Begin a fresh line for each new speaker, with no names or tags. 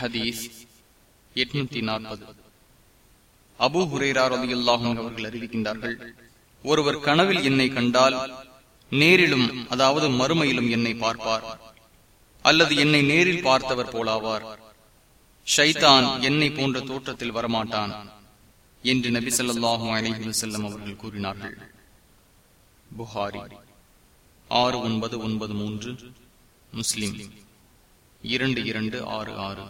ஹதீஸ் எட்நூத்தி நாற்பது. அபு ஹுரேரார் அவர்கள் அறிவிக்கின்றார்கள் ஒருவர் கனவில் என்னை கண்டால் நேரிலும் அதாவது மறுமையிலும் என்னை பார்ப்பார். அல்லது என்னை நேரில் பார்த்தவர் போலாவார். ஷைதான் என்னை போன்ற தோற்றத்தில் வரமாட்டான் என்று நபி சொல்லாஹு அலஹி வசல்லம் அவர்கள் கூறினார்கள். புகாரி ஆறு ஒன்பது ஒன்பது மூன்று முஸ்லிம் இரண்டு இரண்டு ஆறு ஆறு.